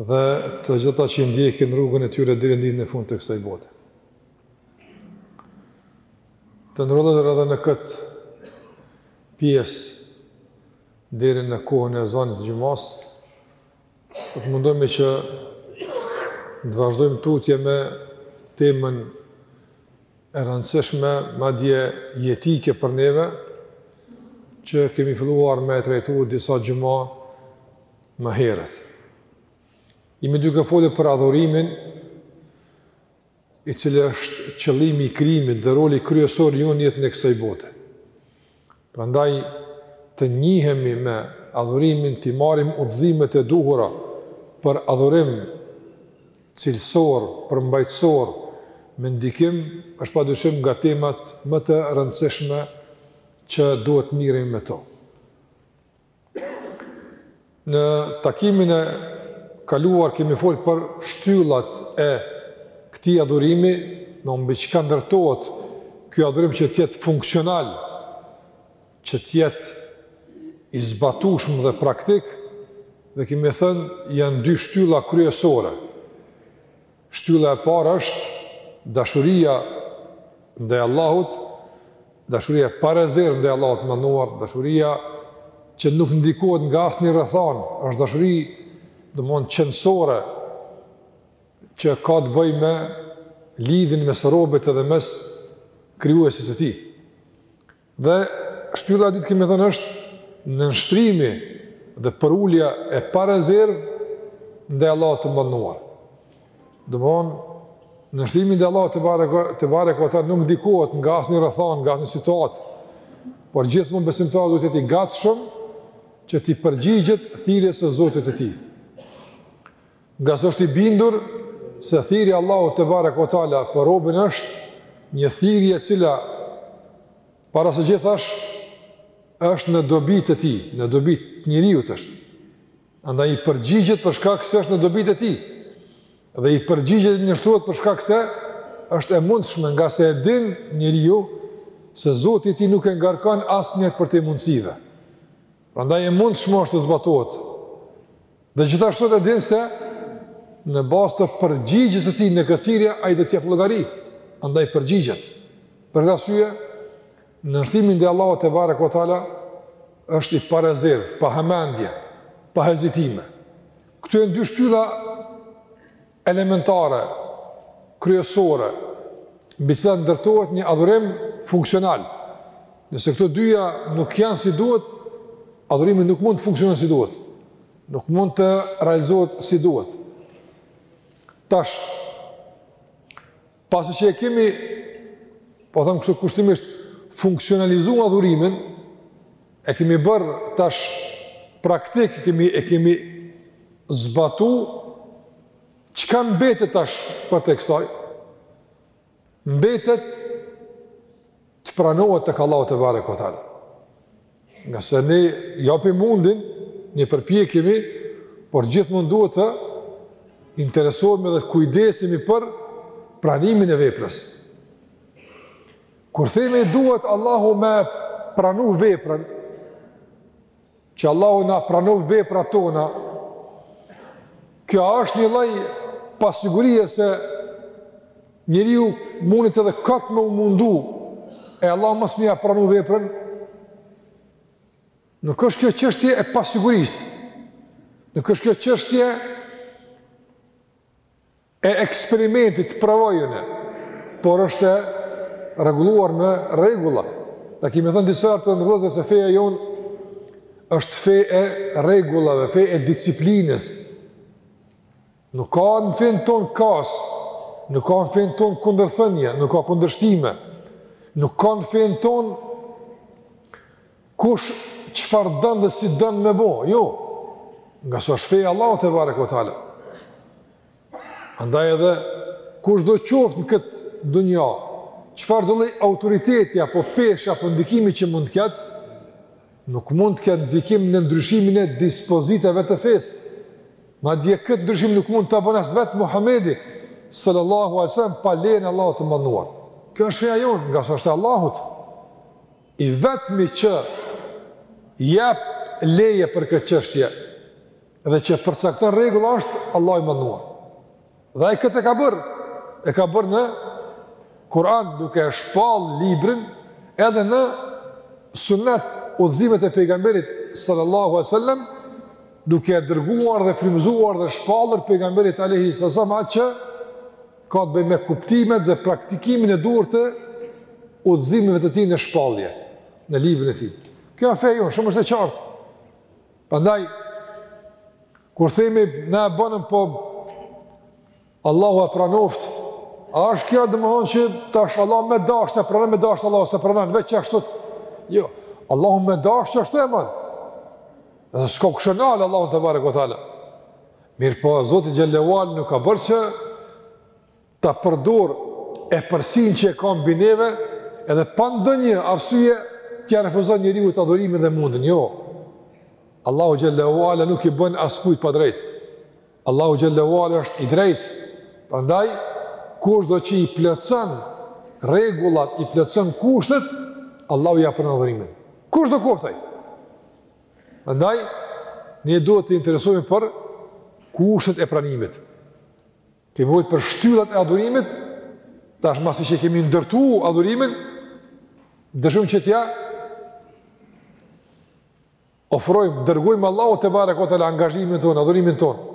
dhe të gjithë ata që i ndjekin rrugën e tyre deri në ditën e fundit të kësaj bote. Të nderuar edhe në këtë pjesë deri në kohën e ezanit të xhumasë, do të mundohemi që të vazhdojmë tutje me temën e rëndësishme, madje jetike për neve, që kemi filluar me e trajtu disa xhuma më herët. Jemi duke folur për adhurimin i cili është qëllimi i krijimit dhe roli kryesor yni në jetën e kësaj bote. Prandaj të njihemi me adhurimin, të marrim udhëzimet e duhura për adhurim cilësor, përmbajtësor, me ndikim, është pa dyshim nga temat më të rëndësishme që duhet të mirremi me to. Në takimin e kaluar kemi fol për shtyllat e këtij adhurimi, domethënë mbi çka ndërtohet ky adhurim që të jetë funksional, që të jetë i zbatueshëm dhe praktik, dhe kemi thënë janë dy shtylla kryesore. Shtylla e parë është dashuria ndaj Allahut, dashuria e parezervë ndaj Allahut të madhëruar, dashuria që nuk ndikohet nga asnjë rrethanë, është dashuri domethënë qenësore që ka të bëjë me lidhjen mes robit edhe mes krijuesit të tij. Dhe shtylla e dytë kemi thënë është nënshtrimi dhe përulja e parezervë ndaj Allahut të madhëruar. Domethënë nënshtrimi ndaj Allahut tebareke ue teala nuk ndikohet nga asnjë rrethanë, nga asnjë situatë. Por gjithmonë besimtari duhet të jetë i gatshëm që t'i përgjigjet thirrjes së Zotit të tij. Ngase është i bindur se thirrja e Allahut tebareke ue teala për robin është një thirrje e cila para së gjithash është në dobi të tij, në dobi të njeriut është. Andaj i përgjigjet për shkak se është në dobi të tij. Dhe i përgjigjet i nënshtrohet për shkak se është e mundshme ngase e din njeriu se Zoti i tij nuk e ngarkon asnjërin përtej mundësive. Andaj e mundshme është të zbatohet. Dhe gjithashtu e din se në bazë të përgjigjes së tij në këtë thirrje ai do të japë llogari, andaj përgjigjet. Për këtë arsye, nënshtrimi ndaj Allahut tebareke ue teala është i parezervë, pa hamendje, pa hezitime. Këto janë dy shtylla elementare, kryesore, mbi të cilat ndërtohet një adhurim funksional. Nëse këto dyja nuk janë si duhet, adhurimi nuk mund të funksionojë si duhet. Nuk mund të realizohet si duhet. Tash, Pasi që e kemi, po them kështu kushtimisht, funksionalizu adhurimin, e kemi bërë tash praktik, e kemi, e kemi zbatu, çka mbetet tash përtej kësaj? Mbetet të pranohet tek Allahu tebareke ve teala. Ngase ne japim mundin, ne përpjekemi, por gjithmonë duhet të interesohemi dhe të kujdesemi për pranimin e veprës. Kur themi duhet Allahu me pranu veprën, Që Allahu na pranoftë veprat tona. Kjo është një lloj pasigurie se njeriu mundet edhe kot me u mundu e Allahu mos me ia pranu veprën. Nuk është kjo çështje e pasigurisë. Nuk është kjo çështje e eksperimentit të provojmë ne, por është e rregulluar me rregulla. E kemi thënë disa herë të nderuar vëllezër se feja jonë është fe e rregullave, fe e disiplinës. Nuk ka në fenë tonë kaos, nuk ka në fenë tonë kundërthënie, nuk ka kundërshtime. Nuk ka në fenë tonë Kush çfarë don dhe si don me bë, jo. Ngase është fe e Allahut tebareke ve teala. Andaj edhe kushdo qoftë në këtë dunja, çfarëdo lloj autoriteti apo peshe apo ndikimi që mund të ketë, nuk mund të ketë ndikim në ndryshimin e dispozitave të fesë. Madje këtë ndryshim nuk mund ta bën as vetë Muhamedi sallallahu alaihi wasallam pa lejen e Allahut të madhëruar. Kjo është feja jonë, ngase është e Allahut. I vetmi që jep leje për këtë çështje dhe që përcakton rregulla është Allahu i madhëruar. Dhe ai këtë e ka bërë, e ka bërë në Kur'an duke e shpall librin edhe në sunet udhëzimet e pejgamberit sallallahu alaihi wasallam duke e dërguar dhe frymëzuar dhe shpallur pejgamberit alaihi wasallam atë që ka të bëjë me kuptimet dhe praktikimin e duhur të udhëzimeve të tij në shpallje, në librin e tij. Kjo është feja jonë, shumë është e qartë. Prandaj kur themi na e bëjmë po Allahu e pranoftë, a është kjo domethënë që tash Allahu me dashtë e pranon, me dashtë Allahu s'e pranon veç ashtu. Jo, Allahu me dashtë ashtu e bën. Dhe s'ka kush e nal Allahun tebareke ve teala. Mirëpo Zoti xhele ue ala nuk ka bërë që ta përdor epërsinë që e ka mbi neve, edhe pa ndonjë arsye t'ia refuzon njeriut adhurimin dhe mundin. Jo. Allahu xhele ue ala nuk i bën askujt padrejt. Allahu xhele ue ala është i drejt. Prandaj kushdo që i plotson rregullat, i plotson kushtet, Allahu ia pranon adhurimin. Kushdo koft ai. Andaj, ne duhet të interesohemi për kushtet e pranimit. Kemi fol për shtyllat e adhurimit, tash masi që kemi ndërtu adhurimin, dëshirojmë që t'ia ofrojmë, dërgojmë Allahut tebareke ue teala angazhimin tonë, adhurimin tonë.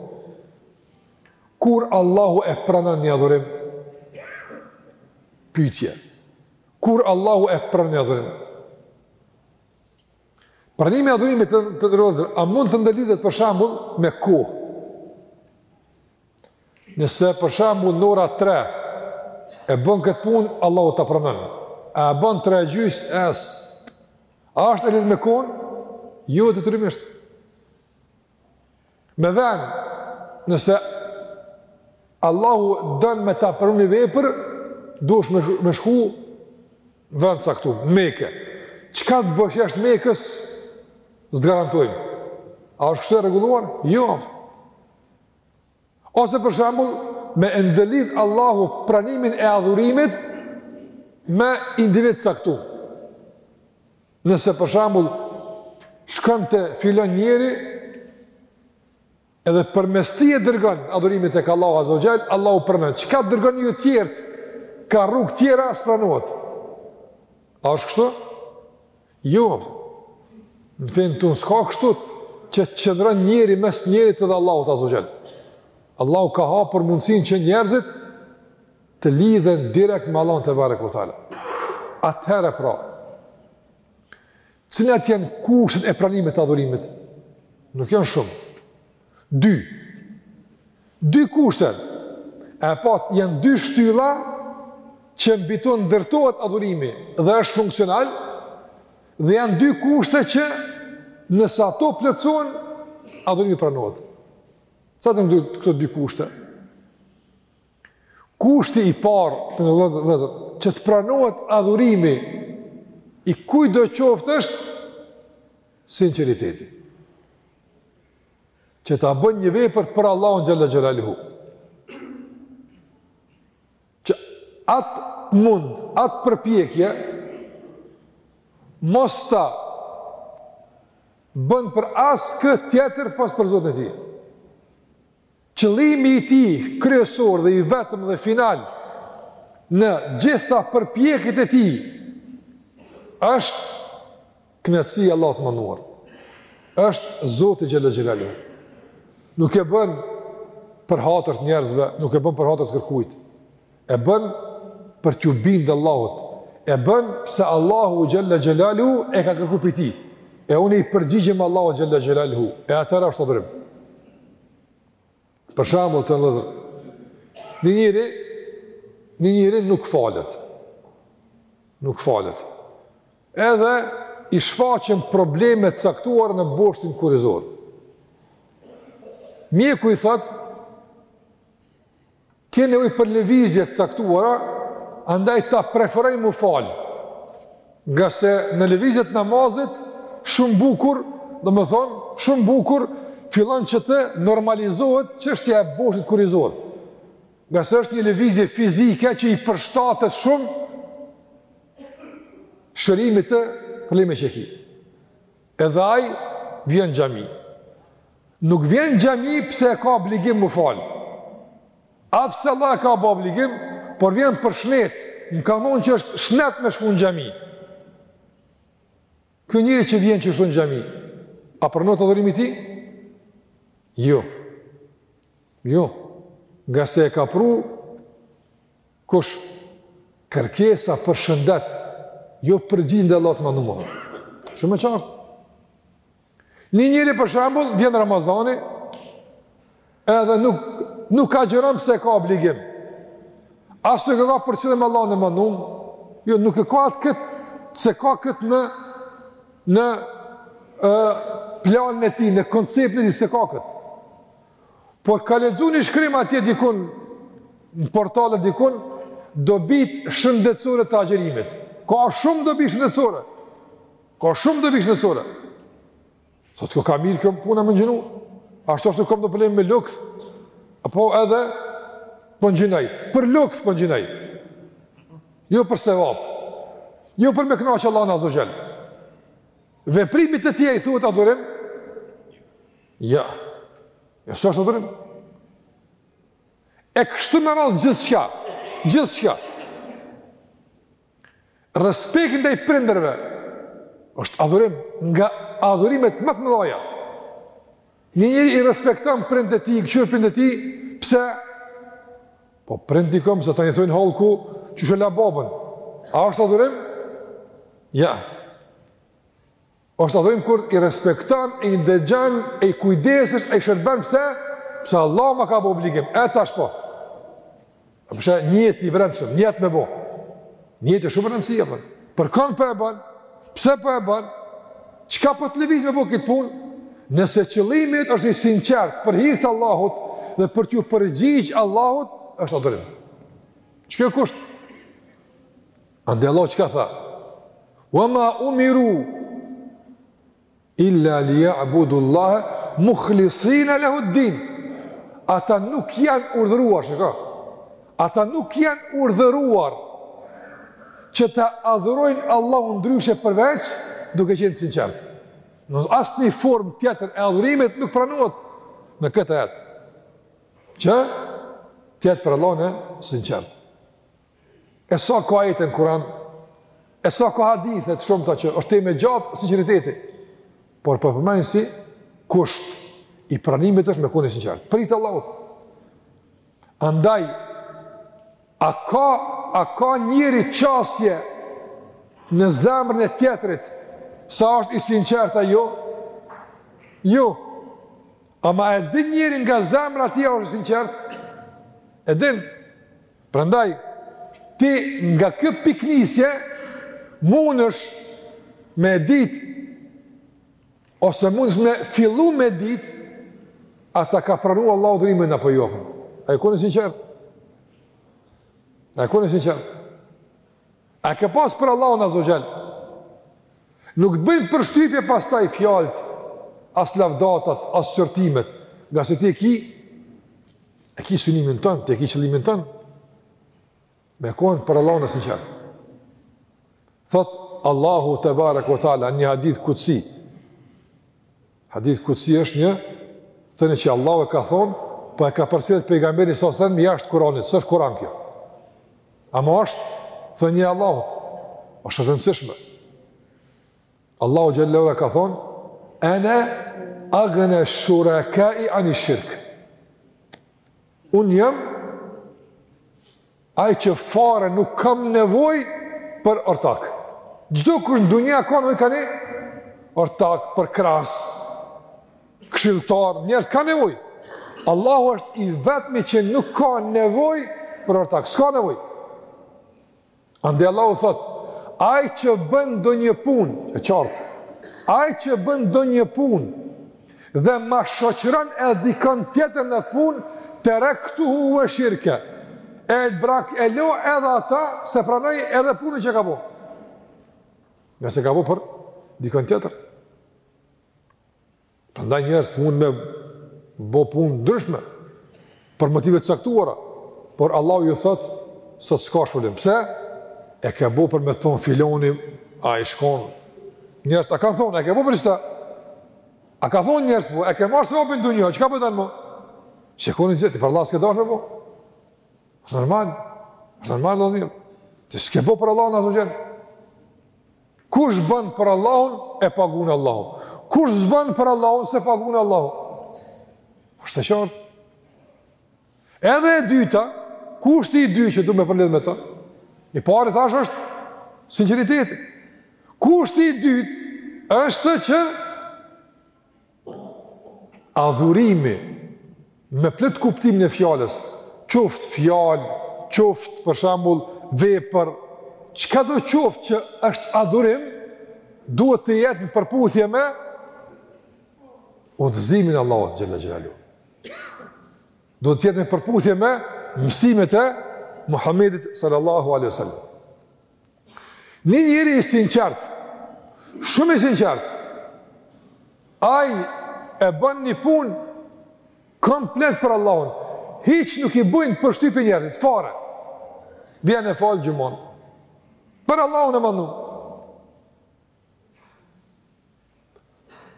Kur Allahu e pranon një adhurim? Pytje. Kur Allahu e pranon një adhurim? Pranimi i adhurimit, të nderuar vëllezër, a mund të ndëlidhet për shembull me kohë? Nëse për shembull n'ora 3 e bën këtë punë, Allahu ta pranon. A e bën 3 e gjys es? A është e lidhur me kohën? Jo detyrimisht. Me vend, nëse Allahu don me ta pranu një vepër, duhesh me, me shku në vend t'caktum, në Meke. Çka të bësh jashtë mekës, së të garantojmë. A është kështu e rregulluar? Jo. Ose për shambull, me e ndërlidh Allahu pranimin e adhurimit me individ t'caktum. Nëse për shembull shkon te filan njeri edhe përmes tij e dërgon adhurimin tek Allahu Azza wa Jall, Allahu pranon. Çka dërgon ju të tjerë? Ka rrugë tjera s'pranohet. A është kështu? Jo. Në fenë tonë s'ka kështu që të qëndron njeri mes njerit dhe Allahut Azza wa Jall. Allahu ka hapur mundësinë që njerëzit të lidhen direkt me Allahun tebareke ue teala. Atëherë pra, cilat janë kushtet e pranimit të adhurimit? Nuk janë shumë. Dy. Dy kushte. E pa, janë dy shtylla që mbi to ndërtohet adhurimi dhe është funksional, dhe janë dy kushte që nëse ato plotësohen, adhurimi pranohet. Cilat janë këto dy kushte? Kushti i parë të nderuar vëllezër, që të pranohet adhurimi i kujtdo qoftë është sinqeriteti. Që ta bëjë një vepër për Allahun xhele xhelaluhu. Që atë mund, atë përpjekje, mos ta bëjë për askënd tjetër pos për Zotin e tij. Qëllimi i tij kryesor dhe i vetëm dhe final në të gjitha përpjekjet e tij është kënaqësia e Allahut të Madhëruar. Është Zoti xhele xhelaluhu. Nuk e bën për hatër të njerëzve, nuk e bën për hatër të kërkujt. E bën për t'iu bindë Allahut. E bën se Allahu xhele xhelaluhu e ka kërku prej tij. E unë i përgjigjem Allahut xhele xhelaluhu. E atëherë është adhurim. Për shembull të nderuar, një njeri, një njeri nuk falet. Nuk falet. Edhe i shfaqen probleme të caktuara në boshtin kurrizor. Mjeku i thotë, Ke nevojë për lëvizje të caktuara, andaj ta preferoj m'u falë. Ngase në lëvizjet e namazit shumë bukur, domethonë, shumë bukur fillon që të normalizohet çështja e boshtit kurrizor. Ngase është një lëvizje fizike që i përshtatet shumë shërimit të problemit që ki. Edhe ai vjen n'xhami. Nuk vjen n'xhami pse e ka obligim m'u falë. A pse Allahu e ka ba obligim, por vjen për shnet, i kanë thonë që është shnet me shku në xhami. Ky njeri që vjen qështu në xhami, a pranohet adhurimi i tij? Jo. Jo. Ngase e ka pru Kush kërkesa për shëndet, jo përgjigja ndaj Allahut të Madhëruar. Shumë e qartë. Një njeri për shembull, vjen Ramazani, edhe nuk, nuk agjëron pse e ka obligim. As nuk e ka për qëllim Allahun e Madhëruar, jo nuk e ka atë këtë, s'e ka këtë në, në e, planin e tij, në konceptin e tij, s'e ka këtë. Por ka lexu një shkrim atje dikund, në portale dikund, dobitë shëndetsore të agjërimit. Ka shumë dobi shëndetsore. Ka shumë dobi shëndetsore. Thotë, qenka mirë kjo puna me ngjinu. Ashtu ashtu kom do probleme me lukth, apo edhe po ngjinoj. Për lukth po ngjinoj. Jo për sevap. Jo për me kënaqë Allahun azze ve xhel. Veprimit të tij a i thuhet adurim, Jo, jo s'është adhurim? E kështu me radhë gjithçka, gjithçka. Respekti ndaj prindërve, është adhurim nga adhurimet ma të mëdhaja. Një njëri i respekton prindët e tij, i kqyr prindët e tij, pse? Po prindë i kom, se tani thojnë hallku, qysh e la babën. A është adhurim? Jo. Është adhurim kur i respekton, i ndëgjon, i kujdesesh, i shërben pse? Pse Allahu ma ka bo obligim, e tash po. A po sheh, nijeti i brendshëm, nijet me bo. Nijeti shumë rëndësi, apo? Për kënd po e bon? Pse po e bon? Çka po të lëviz me bo këtë punë? Nëse qëllimi yt është i sinqert për hir të Allahut dhe për t'iu përgjigj Allahut, është adhurim. Që kjo kusht? Andaj Allahu çka tha? Wa ma umiru illa li ja'budu Allahe mukhlisine lehud-din. Ata nuk janë urdhëruar, çka? Ata nuk janë urdhëruar që ta adhurojnë Allahun ndryshe përveç duke qenë të sinqertë. Asnjë formë tjetër e adhurimit nuk pranohet në këtë jetë. Që të jetë për Allahun e sinqertë. E sa ka ajete në Kur'an? E sa ka hadithe të shumta që është temë e gjatë sinqeriteti. Por po përmendim si kusht i pranimit është me konë i sinqertë. Për hir të Allahut. Andaj a ka a ka njeri qasje në zemrën e tjetrit sa është i sinqertë a jo? Jo. Jo. Ama e din njeri nga zemra e tij a është i sinqertë? E din. Prandaj, ti nga kjo pikënisje, mundesh me dit, ose mundesh me fillu me dit, a ta ka pranu Allahu adhurimin apo jo. A je kon i sinqertë? A je kon i sinqertë? E ke pas për Allahun Azza wa Jall? Nuk të bëjnë përshtypje pastaj fjalët, as lavdatat, as qortimet, ngase ti e ki e ki synimin tënd, ti e ki qëllimin tënd. Me kon për Allahun i sinqertë. Thot Allahu tebareke ve teala në një hadith kutsi. Hadith Kutsi është një thënie që Allahu e ka thonë, po e ka përcjellë pejgamberi s.a.s. jashtë Kur'anit, s'është Kur'an kjo. Ama është thënie e Allahut. Është e rëndësishme. Allahu xhallahu ala ka thonë: "Ana aghna shuraka'i 'ani shirk." Un jam Ai që fare nuk kam nevojë për ortak. Çdo kush në dunja ka nevojë ka ni ortak përkrahës. Këshilltar, njerëz ka nevojë. Allahu është i vetmi që nuk ka nevojë për ortak. S'ka nevojë. Andaj Allahu thot, ai që bën ndonjë punë, e qartë. Ai që bën ndonjë punë dhe ma shoqëron edhe dikën tjetër në punë, terektuhu ue shirkeh, e brak, e lo edhe ata, s'e pranoj edhe punën që ka bo. Nëse ka bo për dikën tjetër. Prandaj njerëzit mund me bo punë t'ndryshme, Për motive të caktuara, por Allahu ju thotë sot s'ke shpërblim. Pse? E ke bo për me të thonë filani, a i shkon. Njerëzit a kanë thonë, e ke bo për qëta? A kanë thonë njerëzit, po, e ke marë sevapin n'dunja, që ka për po dalë mo? Që e koni në gjithë, për Allah s'ke dasht me bo? Normal, normal, ti s'ke bo për Allahun asgjë. Kush bën për Allahun e pagun Allahu. Kush s'bën për Allahun s'e pagun Allahu. Është e qartë. Edhe e dyta, kushti i dytë që du me përmbledh me ta? I pari thash është sinqeriteti. Kushti i dytë është që adhurimi me plotkuptimin e fjalës, qoftë fjalë, qoftë për shembull vepër, çkado qoftë që është adhurim, duhet të jetë në përputhje me udhëzimin e Allahut xhalla xhelalu. Duhet të jetë në përputhje me mësimet e Muhamedit sallallahu alaihi wasallam. Një njeri i sinqert, shumë i sinqert, aj e bën një pun komplet për Allahun, hiç nuk i bëjnë përshtypje njerëzit, fare, vjen e fal xhumanë, për Allahun e madh,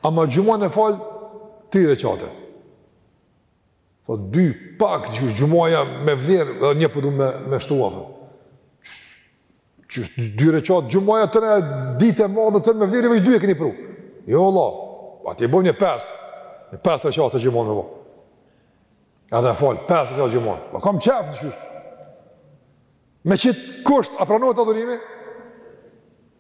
ama xhumanë e fal tri reqate, Po dy pak qysh xhumaja me vlerë dhe një po du me, me shtua. Që është dy reqat xhumaja tanë ditë e madhe tanë me vlerë i veç dy e keni pru. Jo vallah, ati e bojmë një pes, një pes reqate xhumanë me bo. Edhe e fal, pes reqate xhumanë. Po kam qef në qysh. Me qitë kusht, a pranohet adhurimi?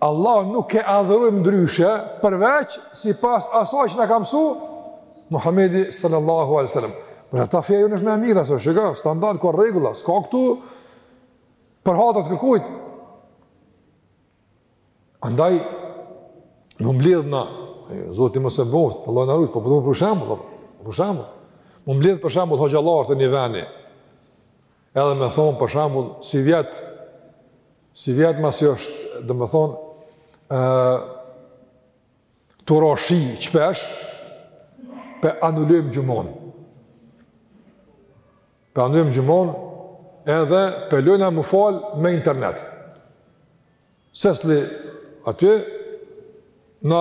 Allahun nuk e adhurojmë ndryshe përveç sipas asaj që na ka mësuar Muhamedi sallallahu alaihi wasallam. Për ata feja jonë është më e mira, se ka, standard ka rregulla, s'ka këtu për hatër t'kërkujt. Andaj m'u mbledh na, zoti mos e bëft, po Allahu na rujt, po po për shembull, për shembull. M'u mbledh për shembull hoxhallarët e një veni. Edhe me thonë, për shembull, sivjet, sivjet masi është, domethonë, uh, tu ra shi shpesh, pe anulojmë xhumon. Pe anulojmë xhumon, edhe pe lojna m'u falë me internet. Secili aty, na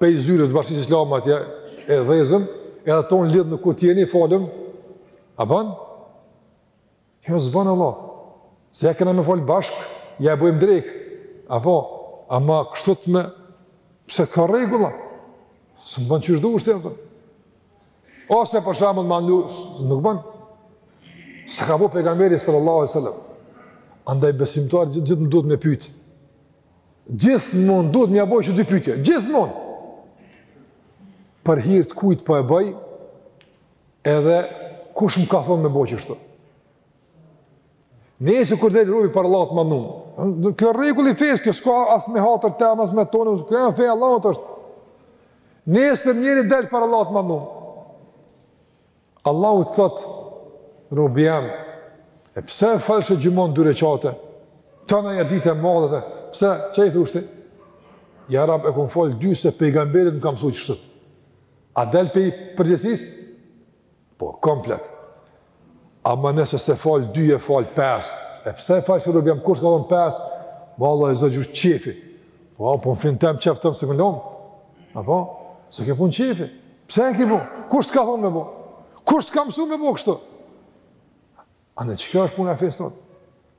pej zyrës të bashkësisë islame atje, e dhezim, edhe tonë lidhen ku t'jeni, falëm, a banë? Jo, s'ban vallah, se ja kena m'u falë bashkë, ja e bojmë drejt, apo, ama kështu me, pse ka rregulla, se s'ban qysh dush ti e, Ose për shembull me anulu, nuk bën. S'e ka bo pejgamberi sallallahu alajhi wasallam. Andaj besimtari gjithë gjithmonë duhet me pyet. Gjithmonë duhet me ja bo që dy pyetje, gjithmonë. Për hir të kujt po e bëj? Edhe kush më ka thonë me bo qështu? Nëse kur del robi para Allahut më ndonjë. Do kjo rregull i fesë, kjo s'ka as me hatër tem as me tonin, kjo feja Allahut është. Nëse njeri del para Allahut më ndonjë. Allahu thot robi jem. E pse e falshe xhumon dy rekate? Të në një ditë e madhe, pse, qysh thu ti? Ja Rab e kom falë dy se pejgamberi më ka msu qështu. A del pej përgjegjësisë? Po, komplet. Ama nëse s'e falë dy e falë pesë, e pse e fale ti robi jem kush t'ka thonë pesë, ma Allah e zë gjusë qefi, po, po në fenë teme qefë tëmë se më lomë, apo, s'e ke punë qefi, pse e ke bo, kush të ka thonë me bo, kush të ka mësu me bo kështu, andaj qekjo është puna e fesë tonë,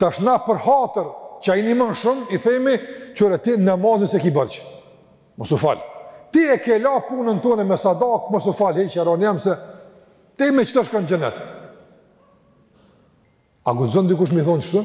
Tash na për hatër që ai nimon shumë, i themi, kqyre ti namazin s'e ki borxh, mos u falë. Ti e ke la punën tane me sadaka, mos u falë, hec jaran jem se, ti me qeto shkon n'xhenet. A guxon dikush me i thonë qështu?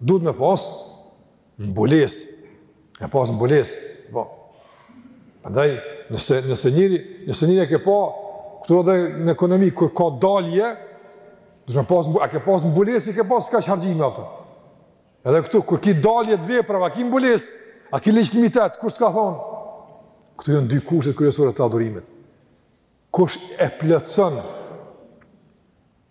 Duhet me pas mbules, me pas mbules, po. Andaj, nëse, nëse njëri, nëse njëri e ke pa, këtu edhe në ekonomi, kur ka dalje, duhet me pas mbules, a ke pas mbules, i ke pas kaq harxhime ato. Edhe këtu, kur ki dalje të veprave, a ki mbules, a ki legjitimitet, kush t'ka thonë? Këtu janë dy kushtet kryesore të adhurimit. Kush e plotson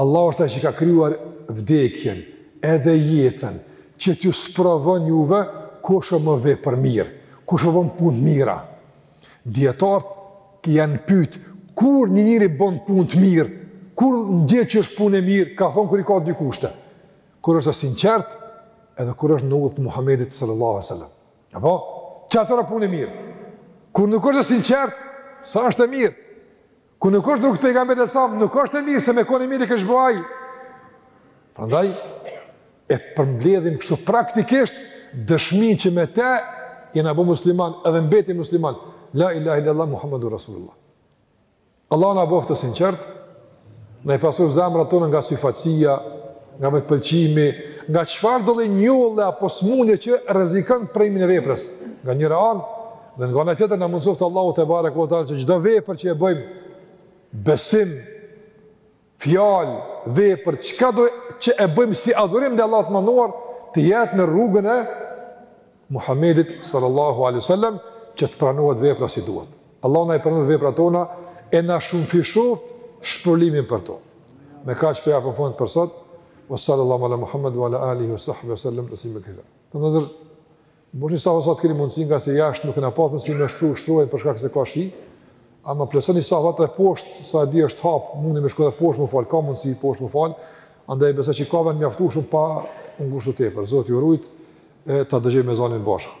Allahu është ai që ka krijuar vdekjen, edhe jetën, që t'ju sprovon juve kush është më vepërmirë, kush po bën punë të mira. Dijetarët janë pyet kur një njeri bën punë të mirë, kur dihet që është punë e mirë, ka thonë kur i ka dy kushte. Kur është sinqert, edhe kur është në udhë të Muhamedit sallallahu alaihi wasallam. Apo, qatëherë puna e mirë? Kur nuk është sinqert, s'është e mirë? Kur nuk është rrugë të Pejgamberit a.s., nuk është e mirë se me kon e mirë e kish bo ai. Prandaj, e përmbledhim kështu praktikisht dëshmin që me të je bo musliman edhe mbetesh musliman. La ilaha illallah Muhammedun Rasulullah. Allahu na boftë të sinqert, na i pastroftë zemrat tona nga syfaqësia, nga vetëpëlqimi, nga çfarëdo lloj njolle apo smunje që rrezikon pranimin e veprës. Nga njëra anë, Dhe nga ana tjetër na mundësoftë Allahu tebareke ve teala që çdo vepër që e bëjmë besim, fjalë, vepër, çkado që e bëjmë si adhurim ndaj Allahut të Madhëruar të jetë në rrugën e Muhammedit sallallahu alaihi wasallam që të pranohet vepra si duhet. Allahu na i pranoftë veprat tona e na shumëfishoftë shpërblimin për to. Me kaq po e përfundoj për sot, wa sallallahu ala Muhammad wa ala alihi wa sahbihi wa sallam tesliman kethira. Të nderuar vëllezër, Plotësoni safat sa të keni mundësi ngase jashtë nuk kena pas mundësi me shtru shtrojën për shkak se ka shi. Ama plotësoni safat e poshtë, sa e di është hap, mundi me shku edhe poshtë m'u fal, ka mundësi poshtë me u fal. Andaj besoj që ka vend mjaftueshëm pa u ngushtu tepër. Zoti ju rujtë e ta dëgjojmë ezanin bashkë.